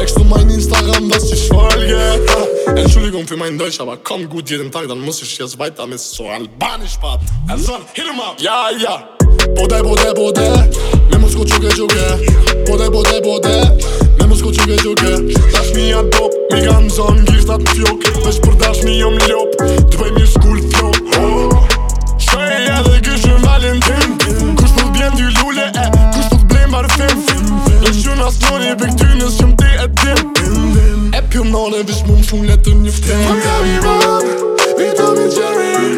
Text du mein Instagram, dass ich folge Entschuldigung für mein Deutsch, aber komm gut jeden Tag Dann muss ich jetzt weiter mit so albanisch bad Also, hit him up Ja, ja Bode, bode, bode Me muss gut juge, Bode, bode, bode Me muss gut juge, juge Das mi a dop, mi gam son, gis dat fjok das mi jom ljop Të bëj mi skull fjok Shreja dhe gëshë valentin Kusht për bjen dy lule, e Kusht për blen barfim Lëshun as Në vismun shumë letër një përte Po gjeri ropë, vitëm i tjeri